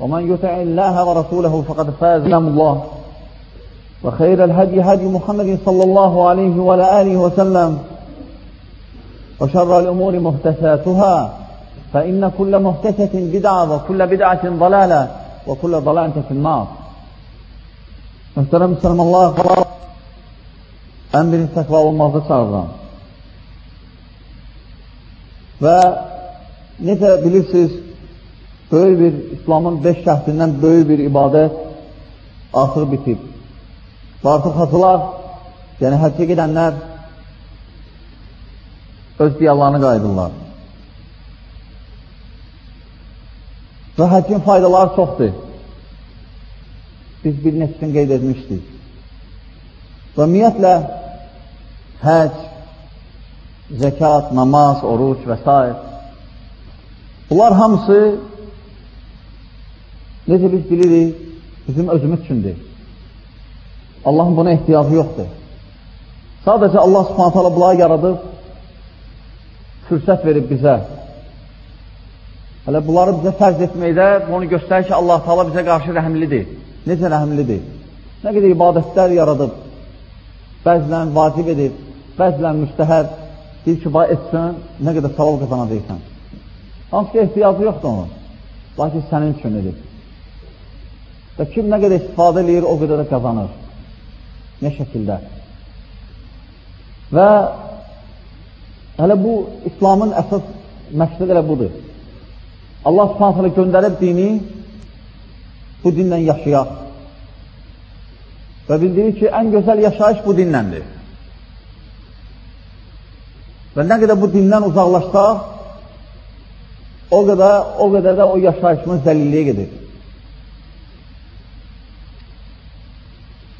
ومن يطع الله ورسوله فقد فاز كلام الله. وخير الهدي هدي محمد صلى الله عليه وعلى آله وسلم. وشر الأمور محدثاتها. فإن كل محدثة بدعة وكل بدعة ضلالة وكل ضلالة في النار. Möhtərəm müsəlmanlar, ən birinci təqva olmaqda çağıran və necə bilirsiniz, böyük bir İslamın beş şəhdindən böyük bir ibadət artıq bitib. Və artıq hacılar, yəni həccə gedənlər öz diyarlarını qayıdırlar. Və həccin faydaları çoxdur. Biz bir neçəsini qeyd etmişdik. Və ümumiyyətlə, həc, zəkat, namaz, oruç və s. Bunlar hamısı necə biz bilirik, bizim özümüz üçündür. Allahın buna ehtiyacı yoxdur. Sadəcə Allah subhanət hala bunları yaradıb, fürsət verib bizə. Hələ bunları bizə fərz etməkdə bunu göstərir ki, Allah taala bizə qarşı rəhmlidir. Necə rəhmlidir? Nə qədər ibadətlər yaradıb, bəzilən vacib edib, bəzilən müstəhər, deyir ki, bax etsən, nə qədər savab qazanacaqsan. Hansı ki, ehtiyacı yoxdur onun. Lakin sənin üçün edib. Və kim nə qədər istifadə edir, o qədər də qazanır. Nə şəkildə? Və hələ bu İslamın əsas məqsədi elə budur. Allah subhanətlə göndərib dini bu dinlə yaşayaq. Və bildirir ki, ən gözəl yaşayış bu dinləndir. Və nə qədər bu dindən uzaqlaşsaq, o qədər, o qədər də o yaşayışımız zəlilliyə gedir.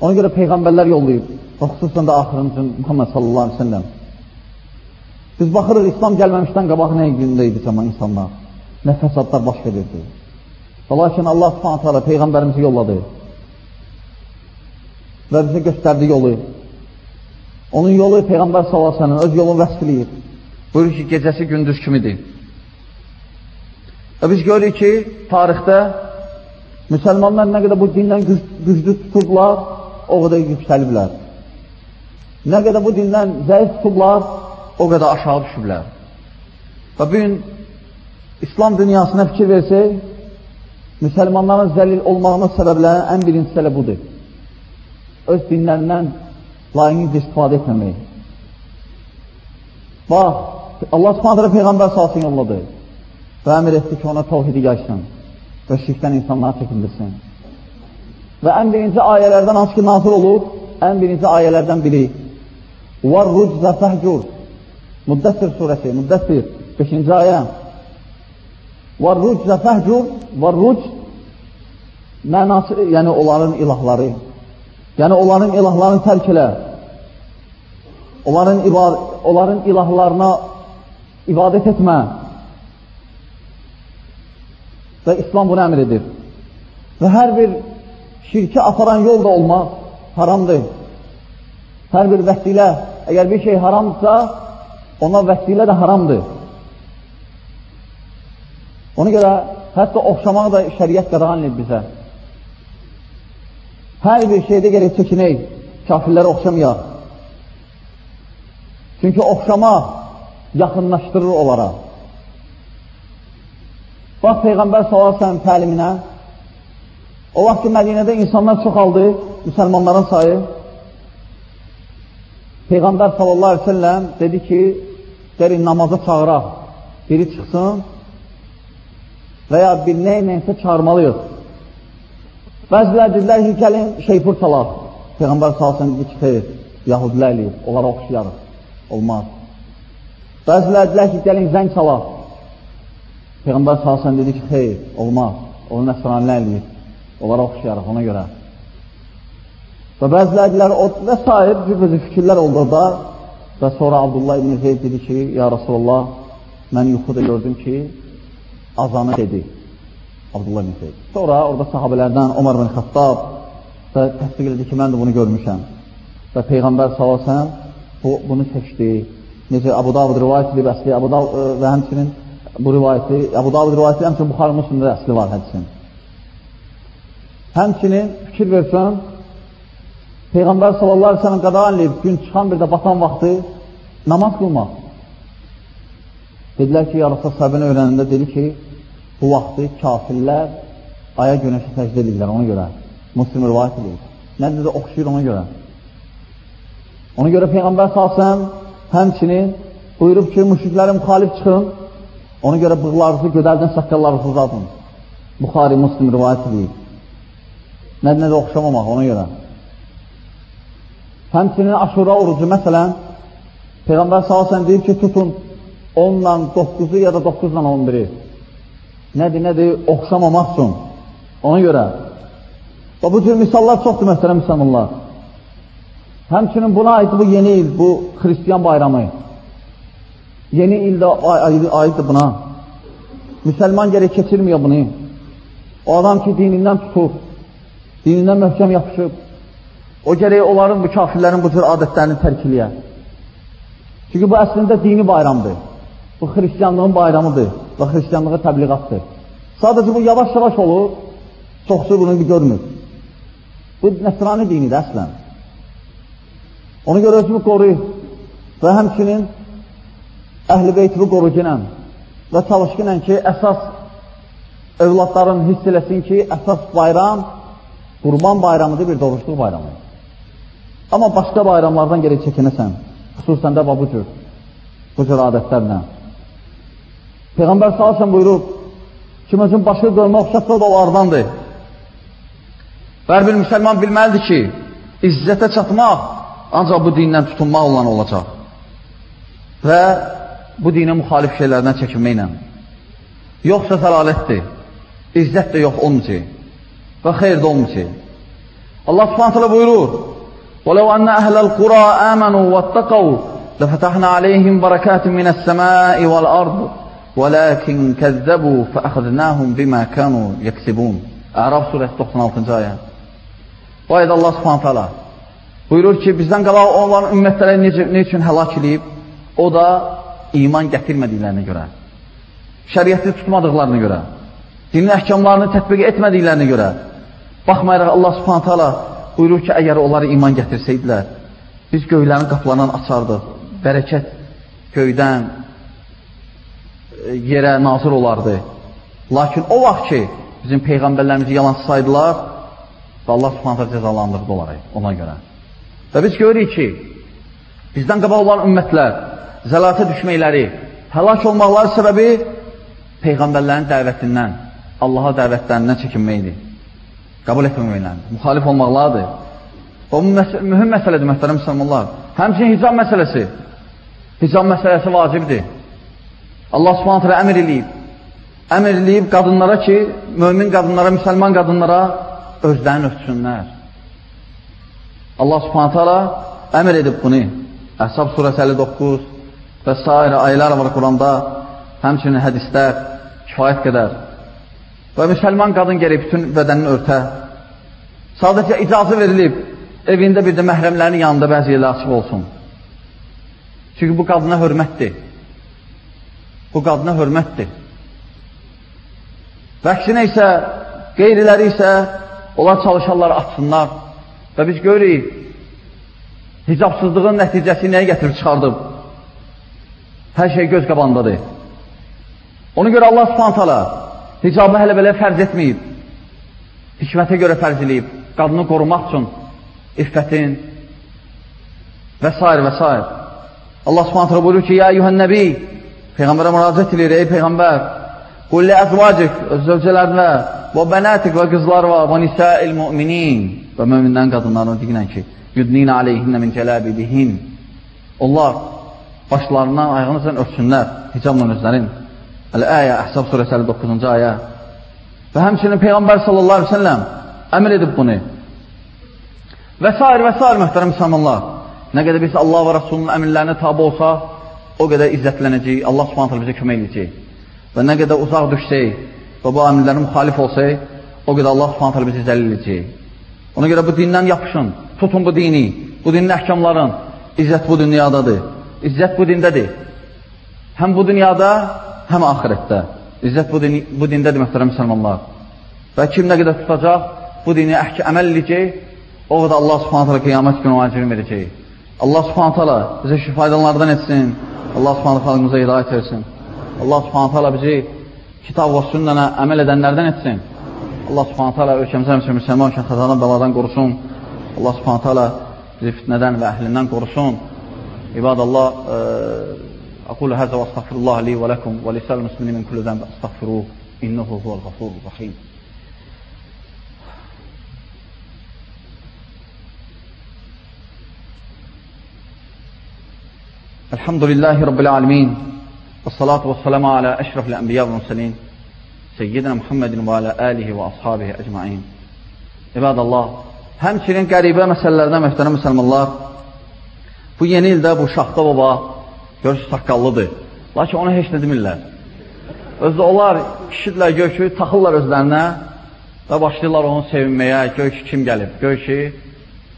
Ona görə Peyğəmbərlər yollayıb, və xüsusən də axırıncı Muhammed sallallahu aleyhi ve sellem. Biz baxırıq, İslam gəlməmişdən qabaq nə gündə idi zaman insanlar, nə fəsadlar baş verirdi. Və lakin Allah subhanətə alə Peyğəmbərimizi yolladı və bizə göstərdi yolu. Onun yolu Peyğəmbər sallallahu öz yolunu vəsf eləyir. Buyurur ki, gecəsi gündüz kimidir. Və biz görürük ki, tarixdə müsəlmanlar nə qədər bu dindən güc güclü tutublar, o qədər yüksəliblər. Nə qədər bu dindən zəif tutublar, o qədər aşağı düşüblər. Və bugün İslam dünyasına fikir versək, müsəlmanların zəlil olmağının səbəblərinin ən birincisi elə budur. Öz dinlərindən layiqincə istifadə etməmək. Bax, Allah subhanətlə Peyğəmbər salsın yolladı və əmir etdi ki, ona tavhidi yaşsın və şirkdən insanları çəkindirsin. Və ən birinci ayələrdən hansı ki, nazil olub, ən birinci ayələrdən biri وَالرُّجْزَ فَهْجُرْ Müddəssir surəsi, Müddəssir 5-ci ayə وَالرُّجْزَ فَهْجُرْ وَالرُّجْ mənası, yəni onların ilahları yəni onların ilahlarını tərk elə onların, ibad onların ilahlarına ibadət etmə və İslam bunu əmr edir. Və hər bir şirki aparan yol da olmaz, haramdır. Hər bir vəsilə, əgər bir şey haramdırsa, ona vəsilə də haramdır. Ona görə hətta oxşamaq da şəriət qadağan edir bizə. Hər bir şeydə gerək çəkinək, kafirlərə oxşamayaq. Çünki oxşamaq yaxınlaşdırır onlara. Bax, Peyğəmbər s.ə.v təliminə, o vaxt ki, Mədinədə insanlar çoxaldı, müsəlmanların sayı, Peyğəmbər s.ə.v dedi ki, gəlin namaza çağıraq, biri çıxsın və ya bir nə nəysə çağırmalıyıq. Bəzilər dedilər ki, gəlin şeypur çalaq. Peyğəmbər s.ə.v dedi ki, xeyr, yahudilər eləyir, onlara oxşayarıq, olmaz. Bəzilər dedilər ki, gəlin zəng çalaq. Peyğəmbər s.ə.v dedi ki, xeyr, olmaz, onu nəsranilər eləyir. Onlara oxşayaraq ona görə. Və bəziləri o və s. bir fikirlər oldu da və sonra Abdullah ibn Zeyd dedi ki, ya Rasulullah, mən yuxuda gördüm ki, azanı dedi. Abdullah ibn Zeyd. Sonra orada sahabələrdən Omar ibn Xattab və təsdiq edir ki, mən də bunu görmüşəm. Və Peyğəmbər s.ə.v bu, bunu seçdi. Necə Abu Davud rivayət edib, əsli Abu Davud e, və həmçinin bu rivayəti, Abu Davud rivayəti həmçinin Buxarı Müslimdə əsli var hədisin. Həmçinin fikir versən, Peyğəmbər sallallahu aleyhi ve sellem qadağan edib, gün çıxan bir də batan vaxtı namaz qılmaq. Dedilər ki, yarısa səbini öyrənəndə dedi ki, bu vaxtı kafirlər aya günəşə səcdə edirlər ona görə. Muslim rivayət edir. Nədir də oxşayır ona görə. Ona görə Peyğəmbər salsam həmçinin buyurub ki, müşriklərə müxalif çıxın, ona görə bığlarınızı gödəldin, saqqallarınızı uzadın. Buxari, Muslim rivayət edir. Nədir də oxşamamaq ona görə. Həmçinin aşura orucu, məsələn, Peyğəmbər salsən deyir ki, tutun 10 ilə 9-u ya da 9 ilə 11-i. Nədir, nədir, oxşamamaq üçün. Ona görə. Və bu cür misallar çoxdur, məsələn, müsəlmanlar. Həmçinin buna aid bu yeni il, bu xristiyan bayramı. Yeni ildə aiddir buna. Müsəlman gerək keçirmiyor bunu. O adam ki, dinindən tutur, dinindən möhkəm yapışıb, O gərək onların, bu kafirlərin bu cür adətlərini tərk eləyə. Çünki bu əslində dini bayramdır. Bu xristiyanlığın bayramıdır və xristiyanlığa təbliğatdır. Sadəcə bu yavaş-yavaş olur, çoxsu bunu görmür. Bu nəsrani dinidir əslən. Ona görə özümü qoruyur və həmçinin əhl-i beytimi qorucunəm və çalışqınən ki, əsas övladların hiss eləsin ki, əsas bayram Qurban bayramıdır, bir doğruşluq bayramıdır. Amma başqa bayramlardan gerək çəkinəsən, xüsusən də bu cür, bu cür adətlərlə. Peyğəmbər salsın buyurub, kim özün başı qılma oxşatsa da onlardandır. Və bir müsəlman bilməlidir ki, izzətə çatmaq ancaq bu dindən tutunmaq olan olacaq. Və bu dinə müxalif şeylərdən çəkinməklə. Yoxsa səlalətdir, izzət də yox olmayacaq və xeyr də olmayacaq. Allah subhanətələ buyurur, ولو أن أهل القرى آمنوا واتقوا لفتحنا عليهم بركات من السماء والأرض ولكن كذبوا فأخذناهم bima kanu yeksibun. Ərab surəsi 96-cı ayə. Bu ayda Allah subhanət hala buyurur ki, bizdən qabaq olan ümmətləri necə, ne üçün həlak edib? O da iman gətirmədiklərinə görə, şəriyyəti tutmadıqlarına görə, dinin əhkamlarını tətbiq etmədiklərinə görə, baxmayaraq Allah subhanət hala buyurur ki, əgər onları iman gətirsəydilər, biz göylərin qapılarından açardıq, bərəkət göydən e, yerə nazır olardı. Lakin o vaxt ki, bizim Peyğəmbərlərimizi yalan saydılar və Allah subhanətə cəzalandırdı onları ona görə. Və biz görürük ki, bizdən qabaq olan ümmətlər zəlatə düşməkləri, həlak olmaqları səbəbi Peyğəmbərlərin dəvətindən, Allaha dəvətlərindən çəkinməkdir qəbul etməməklədir, müxalif olmaqlardır. O mühüm məsələdir, mühtərəm müsəlmanlar. Həmçinin hicab məsələsi. Hicab məsələsi vacibdir. Allah subhanət hələ əmr eləyib. Əmr eləyib qadınlara ki, mömin qadınlara, müsəlman qadınlara özlərini ötsünlər. Allah subhanət hələ əmr edib bunu. Əhsab surəsi 59 və s. ayələr var Quranda, həmçinin hədislər kifayət qədər. Və müsəlman qadın gerək bütün bədənini örtə. Sadəcə icazı verilib, evində bir də məhrəmlərin yanında bəzi yerlə açıq olsun. Çünki bu qadına hörmətdir. Bu qadına hörmətdir. Və əksinə isə, qeyriləri isə, onlar çalışarlar, açsınlar. Və biz görürük, hicabsızlığın nəticəsi nəyə gətirib çıxardıb? Hər şey göz qabandadır. Ona görə Allah subhanətələ Hicabı hələ belə fərz etməyib. Hikmətə görə fərz eləyib. Qadını qorumaq üçün iffətin və s. və s. Allah subhanətlə buyurur ki, Ya eyyuhən nəbi, Peyğəmbərə müraciət edir, ey Peyğəmbər, qulli əzvacik, öz zövcələrinə, və bənatik və qızlar var, və nisəil müminin və mümindən qadınlarına deyilən ki, yudninə aleyhinnə min cələbibihin. Onlar başlarından ayağını örtsünlər, hicabla özlərin. Əl-əyə, Əhsab surəsi 59-cu ayə. Və həmçinin Peyğəmbər sallallahu aleyhi ve selləm əmr edib bunu. Və s. və s. mühtərəm müsəlmanlar. Nə qədər biz Allah və Rasulunun əmrlərinə tabi olsa, o qədər izzətlənəcək, Allah subhanət bizə kömək edəcək. Və nə qədər uzaq düşsək və bu əmrlərin müxalif olsaq, o qədər Allah subhanət bizi zəlil edəcək. Ona görə bu dindən yapışın, tutun bu dini, bu dinin əhkamların. İzzət bu dünyadadır, izzət bu dindədir. Həm bu dünyada, həm axirətdə. İzzət bu, din, bu dindədir, mühtərəm müsəlmanlar. Və kim nə qədər tutacaq, bu dini əhki əməl edəcək, o qədər Allah subhanət hələ qiyamət günü acını verəcək. Allah subhanət hələ bizə şu faydalardan etsin, Allah subhanət xalqımıza hidayət etsin. Allah subhanət hələ bizi kitab və sünnənə əməl edənlərdən etsin. Allah subhanət hələ ölkəmizə müsəlman müsəlman üçün xəzadan bəladan qorusun. Allah subhanət hələ bizi fitnədən və əhlindən qorusun. İbadallah, e أقول هذا وأستغفر الله لي ولكم ولسائر المسلمين من كل ذنب أستغفروه إنه هو الغفور الرحيم. الحمد لله رب العالمين والصلاة والسلام على أشرف الأنبياء والمرسلين سيدنا محمد وعلى آله وأصحابه أجمعين. عباد الله Həmçinin qəribə məsələlərdən mühtərəm müsəlmanlar, bu yeni ildə bu Şaxta baba görürsünüz saqqallıdır. Lakin ona heç nə demirlər. Özdə onlar kişidirlər, gör ki, taxırlar özlərinə və başlayırlar onu sevinməyə, gör ki, kim gəlib, gör ki,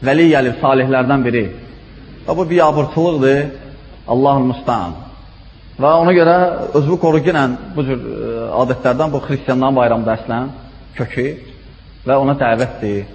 vəli gəlib, salihlərdən biri. Və bu bir abırtılıqdır, Allahın müstəhan. Və ona görə özü qoruqinə bu cür e, adətlərdən bu xristiyanların bayramda əslən kökü və ona dəvətdir.